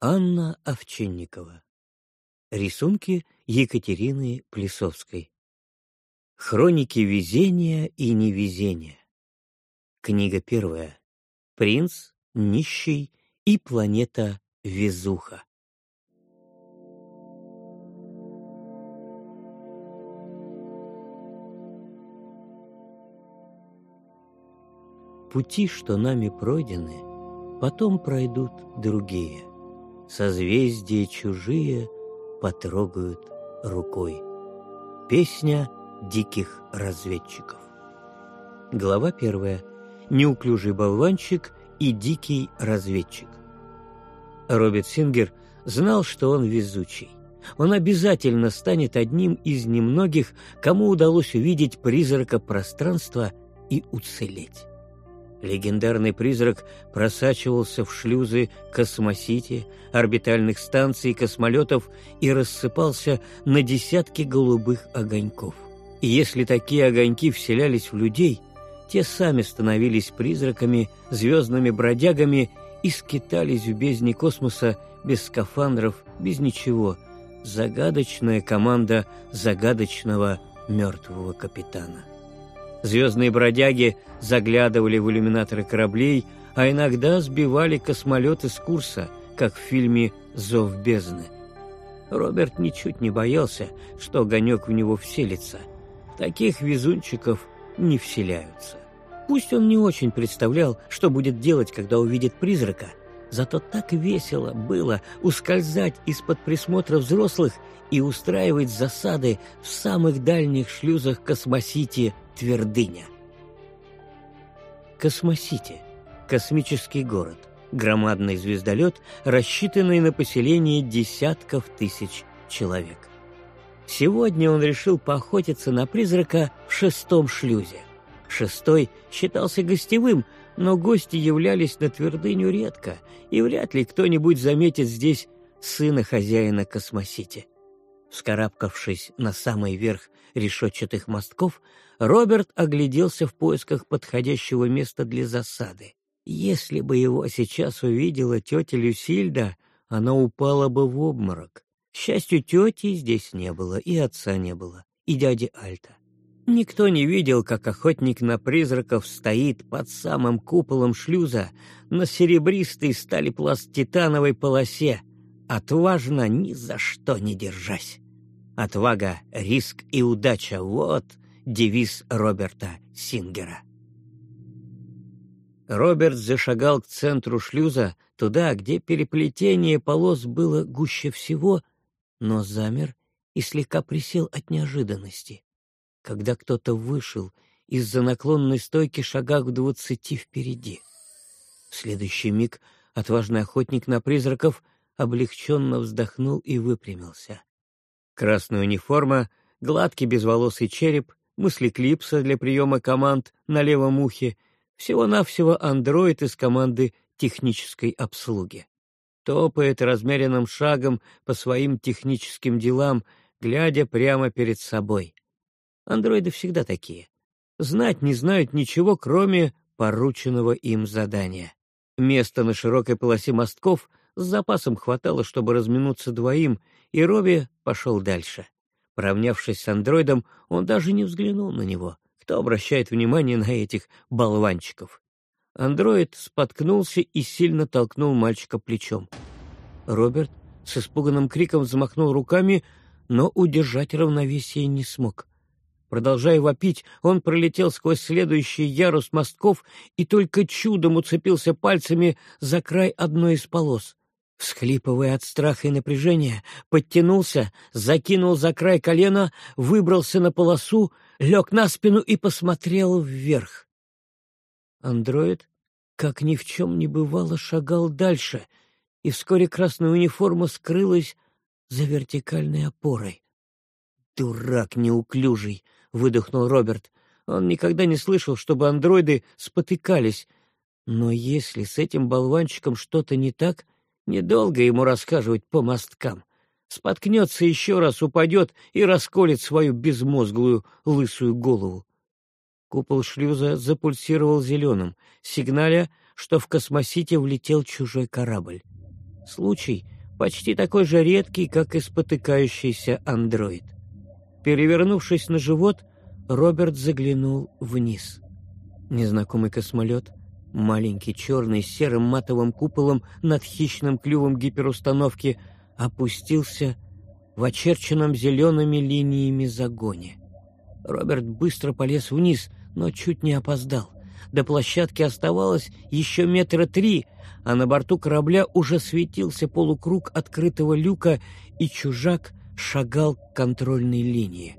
Анна Овчинникова. Рисунки Екатерины Плесовской. Хроники везения и невезения. Книга первая. Принц, нищий и планета Везуха. Пути, что нами пройдены, потом пройдут другие. Созвездия чужие потрогают рукой. Песня диких разведчиков. Глава первая. Неуклюжий болванчик и дикий разведчик. Роберт Сингер знал, что он везучий. Он обязательно станет одним из немногих, кому удалось увидеть призрака пространства и уцелеть. Легендарный призрак просачивался в шлюзы космосити, орбитальных станций космолетов и рассыпался на десятки голубых огоньков. И если такие огоньки вселялись в людей, те сами становились призраками, звездными бродягами и скитались в бездне космоса без скафандров, без ничего. Загадочная команда загадочного мертвого капитана. Звездные бродяги заглядывали в иллюминаторы кораблей, а иногда сбивали космолеты с курса, как в фильме «Зов бездны». Роберт ничуть не боялся, что огонек в него вселится. Таких везунчиков не вселяются. Пусть он не очень представлял, что будет делать, когда увидит призрака, зато так весело было ускользать из-под присмотра взрослых и устраивать засады в самых дальних шлюзах Космосити Твердыня. Космосити — космический город, громадный звездолет, рассчитанный на поселение десятков тысяч человек. Сегодня он решил поохотиться на призрака в шестом шлюзе. Шестой считался гостевым, но гости являлись на Твердыню редко, и вряд ли кто-нибудь заметит здесь сына хозяина Космосити. Вскарабкавшись на самый верх решетчатых мостков, Роберт огляделся в поисках подходящего места для засады. Если бы его сейчас увидела тетя Люсильда, она упала бы в обморок. К счастью, тети здесь не было, и отца не было, и дяди Альта. Никто не видел, как охотник на призраков стоит под самым куполом шлюза на серебристой стали пласт титановой полосе, отважно ни за что не держась. Отвага, риск и удача — вот девиз Роберта Сингера. Роберт зашагал к центру шлюза, туда, где переплетение полос было гуще всего, но замер и слегка присел от неожиданности, когда кто-то вышел из-за наклонной стойки шагах в двадцати впереди. В следующий миг отважный охотник на призраков облегченно вздохнул и выпрямился. Красная униформа, гладкий безволосый череп, мысли клипса для приема команд на левом ухе, всего-навсего андроид из команды технической обслуги. Топает размеренным шагом по своим техническим делам, глядя прямо перед собой. Андроиды всегда такие. Знать не знают ничего, кроме порученного им задания. Места на широкой полосе мостков с запасом хватало, чтобы разминуться двоим, и Робби пошел дальше. Поравнявшись с андроидом, он даже не взглянул на него. Кто обращает внимание на этих болванчиков? Андроид споткнулся и сильно толкнул мальчика плечом. Роберт с испуганным криком взмахнул руками, но удержать равновесие не смог. Продолжая вопить, он пролетел сквозь следующий ярус мостков и только чудом уцепился пальцами за край одной из полос. Всхлипывая от страха и напряжения, подтянулся, закинул за край колена, выбрался на полосу, лег на спину и посмотрел вверх. Андроид, как ни в чем не бывало, шагал дальше, и вскоре красная униформа скрылась за вертикальной опорой. «Дурак неуклюжий!» — выдохнул Роберт. Он никогда не слышал, чтобы андроиды спотыкались. Но если с этим болванчиком что-то не так — Недолго ему рассказывать по мосткам. Споткнется еще раз, упадет и расколет свою безмозглую лысую голову. Купол шлюза запульсировал зеленым, сигналя, что в космосите влетел чужой корабль. Случай почти такой же редкий, как и спотыкающийся андроид. Перевернувшись на живот, Роберт заглянул вниз. Незнакомый космолет, маленький черный с серым матовым куполом над хищным клювом гиперустановки, опустился в очерченном зелеными линиями загоне. Роберт быстро полез вниз, но чуть не опоздал. До площадки оставалось еще метра три, а на борту корабля уже светился полукруг открытого люка, и чужак шагал к контрольной линии.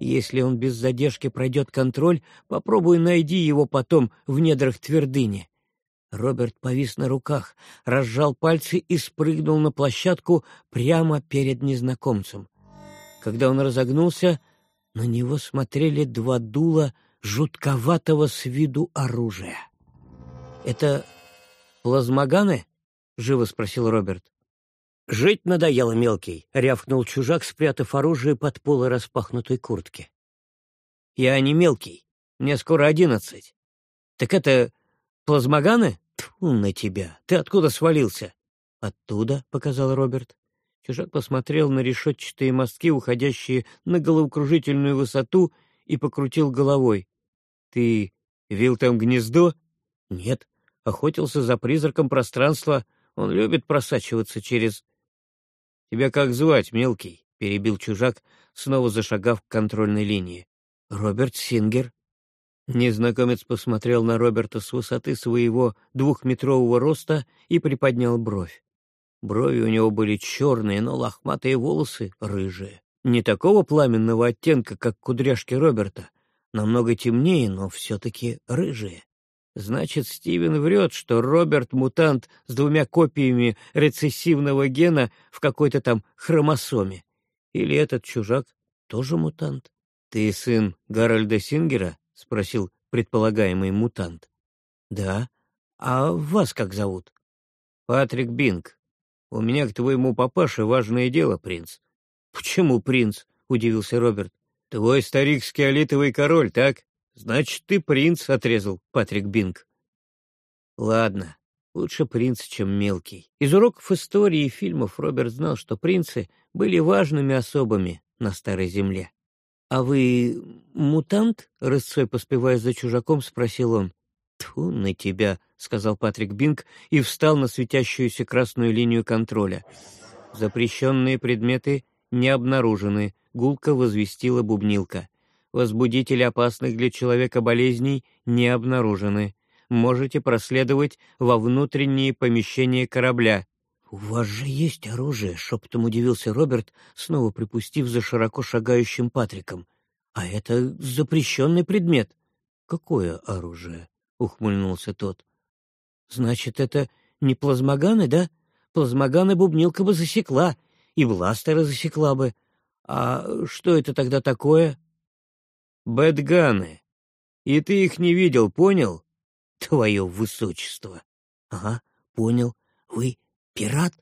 Если он без задержки пройдет контроль, попробуй найди его потом в недрах твердыни. Роберт повис на руках, разжал пальцы и спрыгнул на площадку прямо перед незнакомцем. Когда он разогнулся, на него смотрели два дула жутковатого с виду оружия. «Это плазмоганы?» — живо спросил Роберт. «Жить надоело, мелкий», — рявкнул чужак, спрятав оружие под полы распахнутой куртки. «Я не мелкий. Мне скоро одиннадцать. Так это плазмоганы? Тьфу на тебя! Ты откуда свалился?» «Оттуда», — показал Роберт. Чужак посмотрел на решетчатые мостки, уходящие на головокружительную высоту, и покрутил головой. «Ты вил там гнездо?» «Нет. Охотился за призраком пространства. Он любит просачиваться через «Тебя как звать, мелкий?» — перебил чужак, снова зашагав к контрольной линии. «Роберт Сингер». Незнакомец посмотрел на Роберта с высоты своего двухметрового роста и приподнял бровь. Брови у него были черные, но лохматые волосы — рыжие. Не такого пламенного оттенка, как кудряшки Роберта, намного темнее, но все-таки рыжие. Значит, Стивен врет, что Роберт — мутант с двумя копиями рецессивного гена в какой-то там хромосоме. Или этот чужак тоже мутант? — Ты сын Гарольда Сингера? — спросил предполагаемый мутант. — Да. А вас как зовут? — Патрик Бинг. У меня к твоему папаше важное дело, принц. — Почему принц? — удивился Роберт. — Твой старик скиолитовый король, так? «Значит, ты принц», — отрезал Патрик Бинг. «Ладно, лучше принц, чем мелкий». Из уроков истории и фильмов Роберт знал, что принцы были важными особами на Старой Земле. «А вы мутант?» — рысцой поспевая за чужаком, спросил он. «Тьфу на тебя», — сказал Патрик Бинг и встал на светящуюся красную линию контроля. «Запрещенные предметы не обнаружены», — гулко возвестила бубнилка. Возбудители опасных для человека болезней не обнаружены. Можете проследовать во внутренние помещения корабля. — У вас же есть оружие, — шепотом удивился Роберт, снова припустив за широко шагающим Патриком. — А это запрещенный предмет. — Какое оружие? — ухмыльнулся тот. — Значит, это не плазмоганы, да? Плазмоганы бубнилка бы засекла, и бластеры засекла бы. А что это тогда такое? — Бэтганы. И ты их не видел, понял? Твое высочество. Ага, понял. Вы пират?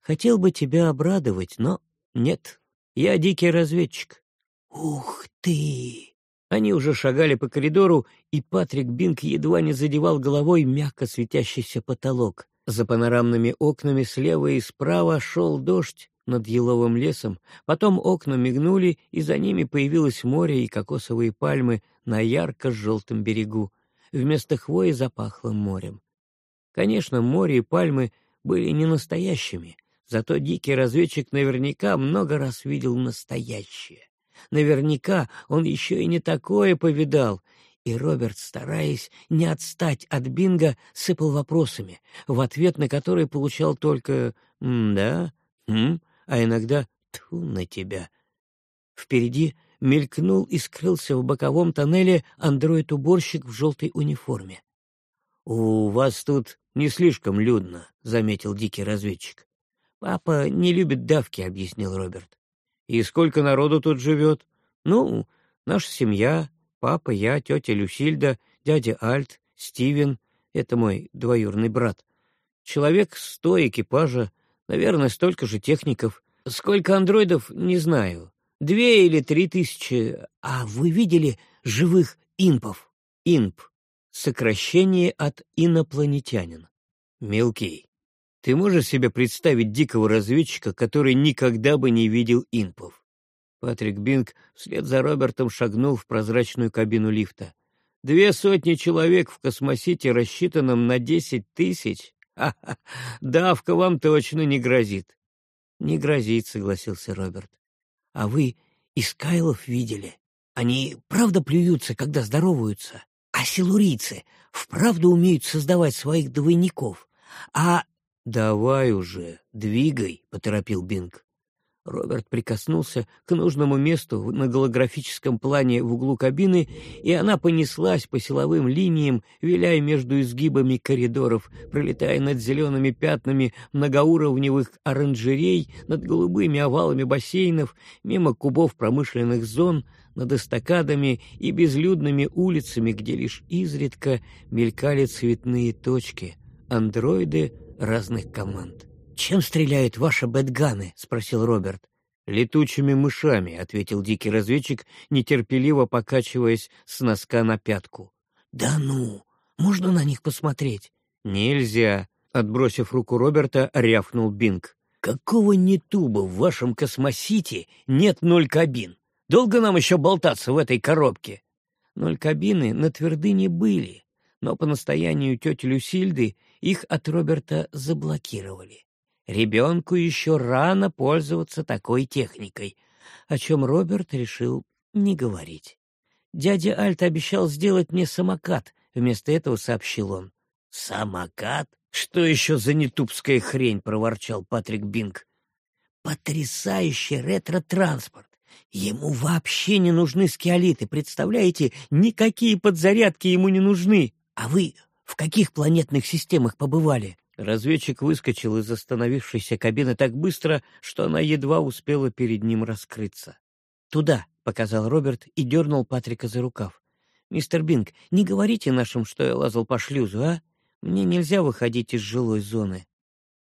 Хотел бы тебя обрадовать, но нет. Я дикий разведчик. Ух ты! Они уже шагали по коридору, и Патрик Бинг едва не задевал головой мягко светящийся потолок. За панорамными окнами слева и справа шел дождь, над еловым лесом, потом окна мигнули, и за ними появилось море и кокосовые пальмы на ярко-желтом берегу. Вместо хвои запахло морем. Конечно, море и пальмы были не настоящими, зато дикий разведчик наверняка много раз видел настоящее. Наверняка он еще и не такое повидал, и Роберт, стараясь не отстать от Бинга, сыпал вопросами, в ответ на которые получал только «да», «м», а иногда тьфу на тебя. Впереди мелькнул и скрылся в боковом тоннеле андроид-уборщик в желтой униформе. — У вас тут не слишком людно, — заметил дикий разведчик. — Папа не любит давки, — объяснил Роберт. — И сколько народу тут живет? — Ну, наша семья, папа, я, тетя Люсильда, дядя Альт, Стивен, это мой двоюродный брат. Человек сто экипажа, Наверное, столько же техников. Сколько андроидов, не знаю. Две или три тысячи. А вы видели живых инпов? Инп. Сокращение от инопланетянин. Мелкий. Ты можешь себе представить дикого разведчика, который никогда бы не видел инпов? Патрик Бинг вслед за Робертом шагнул в прозрачную кабину лифта. Две сотни человек в космосите, рассчитанном на десять тысяч? Ха-ха, давка вам точно не грозит. Не грозит, согласился Роберт. А вы Искайлов видели? Они правда плюются, когда здороваются? А силурийцы вправду умеют создавать своих двойников? А... «Давай уже, двигай», — поторопил Бинг. Роберт прикоснулся к нужному месту на голографическом плане в углу кабины, и она понеслась по силовым линиям, виляя между изгибами коридоров, пролетая над зелеными пятнами многоуровневых оранжерей, над голубыми овалами бассейнов, мимо кубов промышленных зон, над эстакадами и безлюдными улицами, где лишь изредка мелькали цветные точки, андроиды разных команд. «Чем стреляют ваши бэтганы?» — спросил Роберт. «Летучими мышами», — ответил дикий разведчик, нетерпеливо покачиваясь с носка на пятку. «Да ну! Можно на них посмотреть?» «Нельзя», — отбросив руку Роберта, рявкнул Бинг. «Какого нетуба в вашем космосите нет ноль кабин? Долго нам еще болтаться в этой коробке?» Ноль кабины на твердыне были, но по настоянию тети Люсильды их от Роберта заблокировали. Ребенку еще рано пользоваться такой техникой, о чем Роберт решил не говорить. Дядя Альт обещал сделать мне самокат, вместо этого сообщил он. «Самокат? Что еще за нетупская хрень?» — проворчал Патрик Бинг. «Потрясающий ретро-транспорт! Ему вообще не нужны скиолиты, представляете? Никакие подзарядки ему не нужны. А вы в каких планетных системах побывали?» Разведчик выскочил из остановившейся кабины так быстро, что она едва успела перед ним раскрыться. «Туда!» — показал Роберт и дернул Патрика за рукав. «Мистер Бинг, не говорите нашим, что я лазал по шлюзу, а? Мне нельзя выходить из жилой зоны».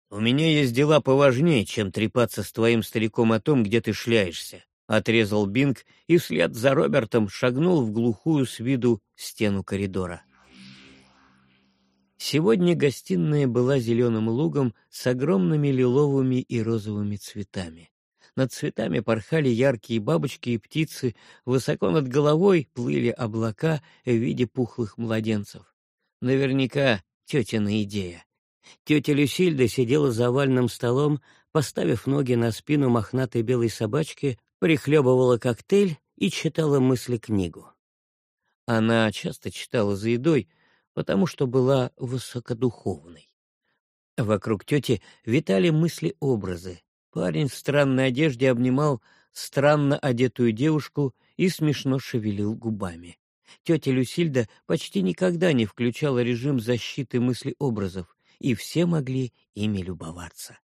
«У меня есть дела поважнее, чем трепаться с твоим стариком о том, где ты шляешься», — отрезал Бинг и вслед за Робертом шагнул в глухую с виду стену коридора. Сегодня гостиная была зеленым лугом с огромными лиловыми и розовыми цветами. Над цветами порхали яркие бабочки и птицы, высоко над головой плыли облака в виде пухлых младенцев. Наверняка тетина идея. Тетя Люсильда сидела за овальным столом, поставив ноги на спину мохнатой белой собачки, прихлебывала коктейль и читала мысли-книгу. Она часто читала за едой, потому что была высокодуховной. Вокруг тети витали мысли-образы. Парень в странной одежде обнимал странно одетую девушку и смешно шевелил губами. Тетя Люсильда почти никогда не включала режим защиты мысли-образов, и все могли ими любоваться.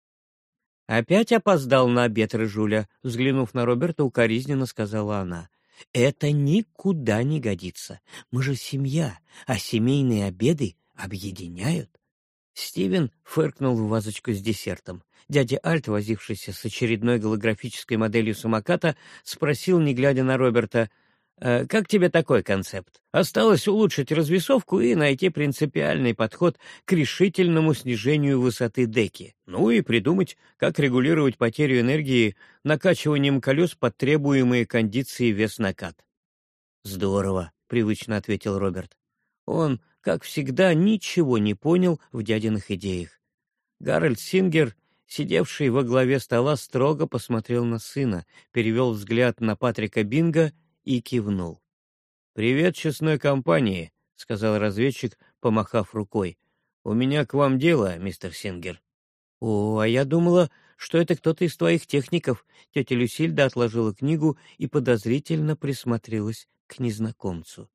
«Опять опоздал на обед, Рыжуля», — взглянув на Роберта, укоризненно сказала она. Это никуда не годится. Мы же семья, а семейные обеды объединяют. Стивен фыркнул в вазочку с десертом. Дядя Альт, возившийся с очередной голографической моделью самоката, спросил, не глядя на Роберта, «Э, «Как тебе такой концепт? Осталось улучшить развесовку и найти принципиальный подход к решительному снижению высоты деки. Ну и придумать, как регулировать потерю энергии накачиванием колес под требуемые кондиции вес-накат». «Здорово», — привычно ответил Роберт. Он, как всегда, ничего не понял в дядиных идеях. Гарольд Сингер сидевший во главе стола, строго посмотрел на сына, перевел взгляд на Патрика Бинга и кивнул. «Привет честной компании», — сказал разведчик, помахав рукой. «У меня к вам дело, мистер Сингер». «О, а я думала, что это кто-то из твоих техников». Тетя Люсильда отложила книгу и подозрительно присмотрелась к незнакомцу.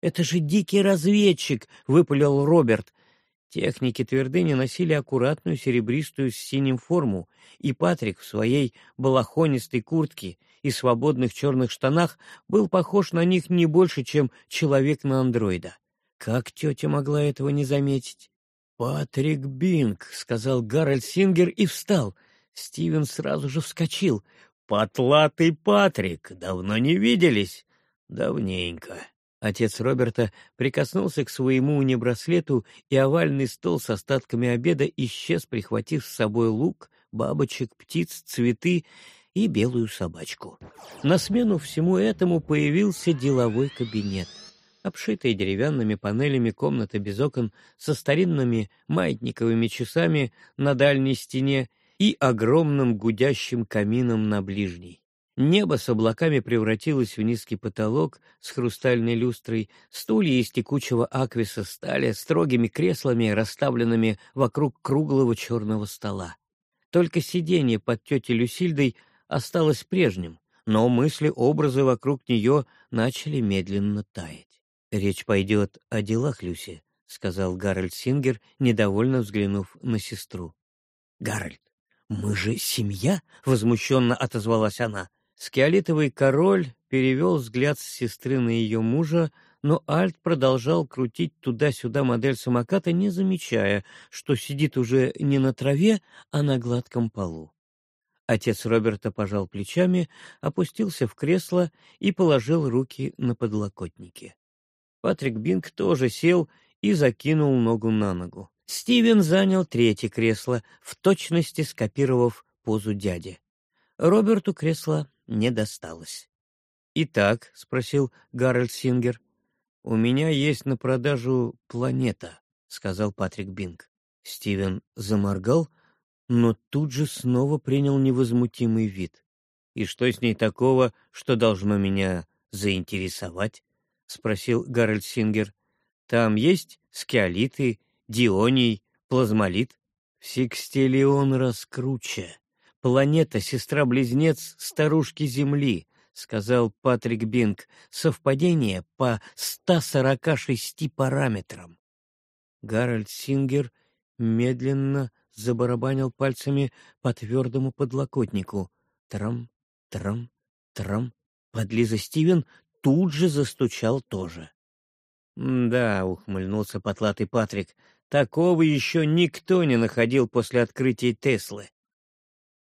«Это же дикий разведчик!» — выпалил Роберт. Техники твердыни носили аккуратную серебристую с синим форму, и Патрик в своей балахонистой куртке и свободных черных штанах был похож на них не больше, чем человек на андроида. Как тетя могла этого не заметить? «Патрик Бинг», — сказал Гарольд Сингер и встал. Стивен сразу же вскочил. «Потлатый Патрик! Давно не виделись?» «Давненько», Отец Роберта прикоснулся к своему унибраслету, и овальный стол с остатками обеда исчез, прихватив с собой лук, бабочек, птиц, цветы и белую собачку. На смену всему этому появился деловой кабинет. Обшитая деревянными панелями комната без окон со старинными маятниковыми часами на дальней стене и огромным гудящим камином на ближней. Небо с облаками превратилось в низкий потолок с хрустальной люстрой, стулья из текучего аквиса стали строгими креслами, расставленными вокруг круглого черного стола. Только сиденье под тетей Люсильдой осталось прежним, но мысли, образы вокруг нее начали медленно таять. «Речь пойдет о делах, Люси», — сказал Гарольд Сингер, недовольно взглянув на сестру. «Гарольд, мы же семья?» — возмущенно отозвалась она. Скиолитовый король перевел взгляд с сестры на ее мужа, но Альт продолжал крутить туда-сюда модель самоката, не замечая, что сидит уже не на траве, а на гладком полу. Отец Роберта пожал плечами, опустился в кресло и положил руки на подлокотники. Патрик Бинг тоже сел и закинул ногу на ногу. Стивен занял третье кресло, в точности скопировав позу дяди. Роберту кресло не досталось. «Итак», — спросил Гарольд Сингер, — «у меня есть на продажу планета», — сказал Патрик Бинг. Стивен заморгал, но тут же снова принял невозмутимый вид. «И что с ней такого, что должно меня заинтересовать?» — спросил Гарольд Сингер. «Там есть скиолиты, дионий, плазмолит, секстиллион раскруче. Планета — сестра-близнец старушки Земли, — сказал Патрик Бинг. Совпадение по 146 параметрам. Гарольд Сингер медленно забарабанил пальцами по твердому подлокотнику. Трам, трам, трам. Подлиза Стивен тут же застучал тоже. «Да», — ухмыльнулся потлатый Патрик, — «такого еще никто не находил после открытия Теслы.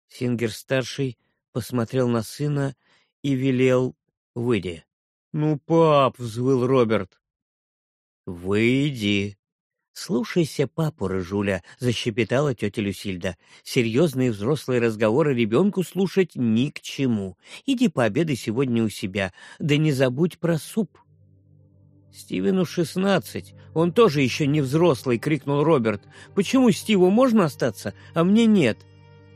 Сингер-старший посмотрел на сына и велел «Выйди». «Ну, пап!» — взвыл Роберт. «Выйди!» «Слушайся папу, Рыжуля», — защепетала тетя Люсильда. «Серьезные взрослые разговоры ребенку слушать ни к чему. Иди пообедай сегодня у себя, да не забудь про суп». «Стивену шестнадцать, он тоже еще не взрослый», — крикнул Роберт. «Почему Стиву можно остаться, а мне нет?»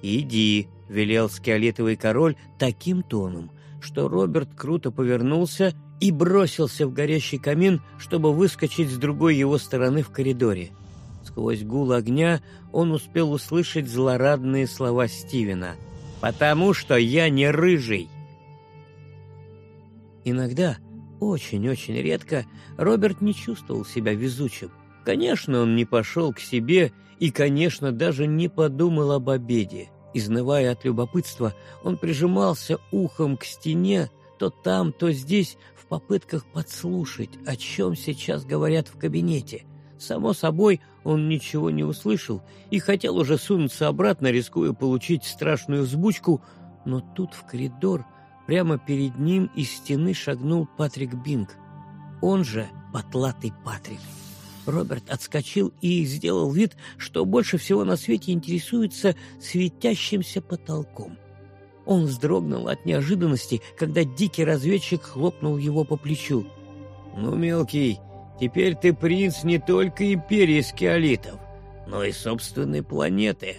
«Иди», — велел скиолетовый король таким тоном, что Роберт круто повернулся и бросился в горящий камин, чтобы выскочить с другой его стороны в коридоре. Сквозь гул огня он успел услышать злорадные слова Стивена. «Потому что я не рыжий!» Иногда, очень-очень редко, Роберт не чувствовал себя везучим. Конечно, он не пошел к себе и, конечно, даже не подумал об обеде. Изнывая от любопытства, он прижимался ухом к стене, то там, то здесь, в попытках подслушать, о чем сейчас говорят в кабинете. Само собой, он ничего не услышал и хотел уже сунуться обратно, рискуя получить страшную взбучку, но тут в коридор прямо перед ним из стены шагнул Патрик Бинг. Он же Потлатый Патрик. Роберт отскочил и сделал вид, что больше всего на свете интересуется светящимся потолком. Он вздрогнул от неожиданности, когда дикий разведчик хлопнул его по плечу. «Ну, мелкий, теперь ты принц не только империи скиолитов, но и собственной планеты»,